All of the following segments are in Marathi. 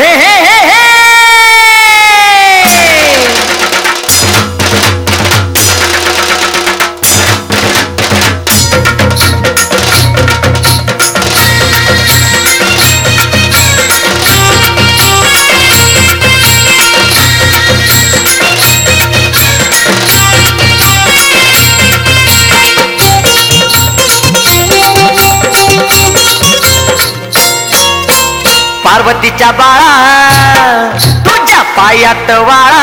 হে হে पार्वतीच्या बाळा तुझ्या पायात वाळा.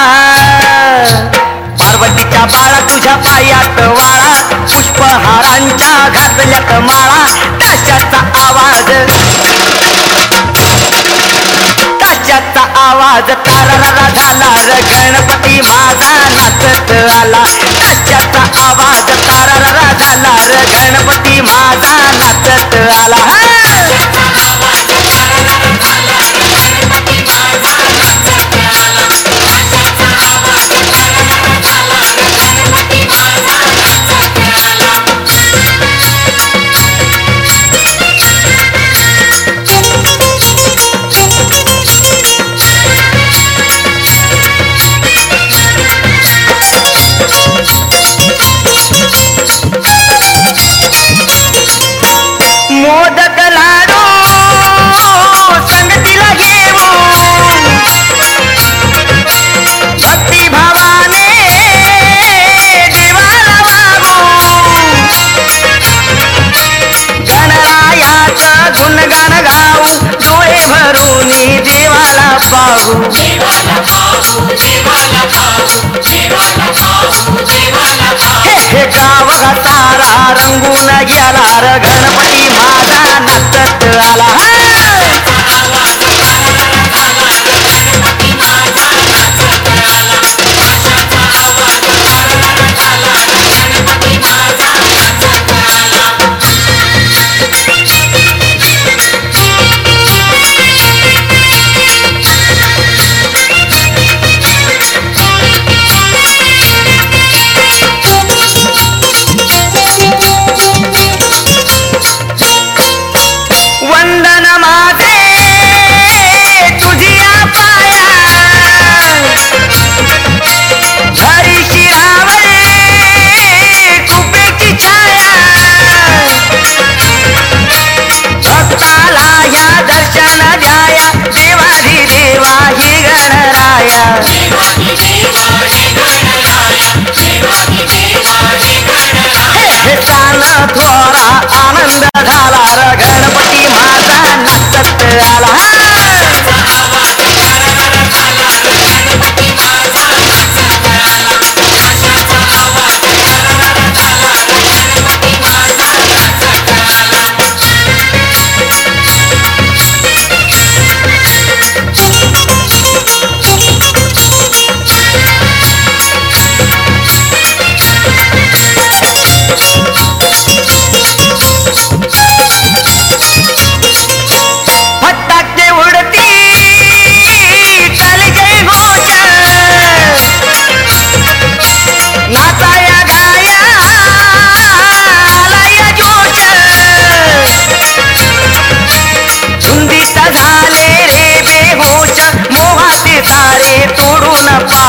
पार्वतीच्या बाळा तुझ्या पायात वाळा. पुष्पहारांच्या घातल्यात माळा. ताशाचा आवाज. ताशाचा आवाज तारा झाला. र गणपती माझा नाचत आला. ताशाचा आवाज तारा झाला. र गणपती माझा नाचत आला. हे गाव सारा रंगून गेला र. गणपती माझा नसत आला.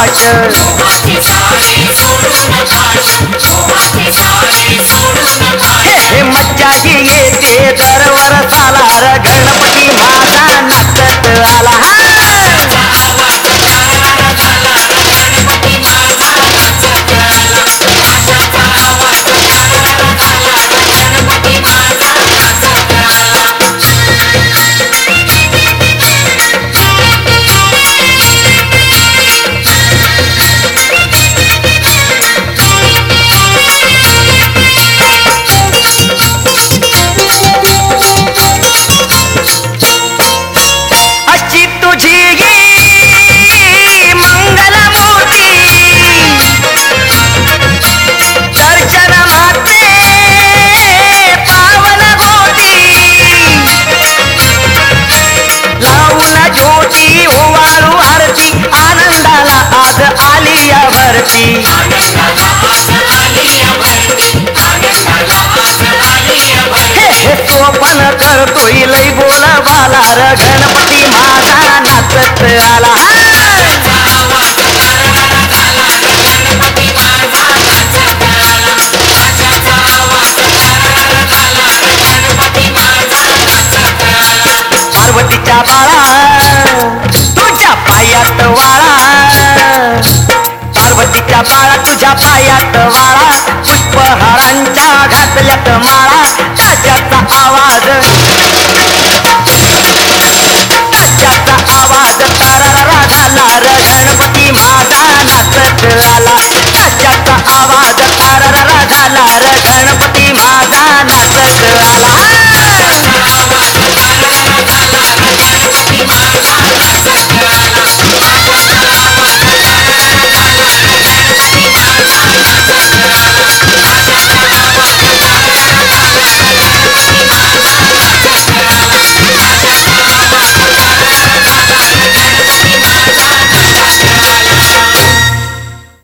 तोडून हे हे मज्जा जी येते दरवर साला र गणपती माझा नाचत आला. अशी तुझी मंगलमूर्ती. दर्शन माते पावन गोटी लावून ज्योती ओवाळू आरती आनंदाला आज आली या भरती करतोय बोला बाला र गणपती माझा नाचत आला. पार्वतीच्या बाळा तुझ्या पायात वाळा. पार्वतीच्या बाळा तुझ्या पायात वाळा. पुष्पहारांच्या गळ्यात माळा टाक्याचा आवाज. टाक्याचा आवाज. तारा झाला र गणपती माझा नाचत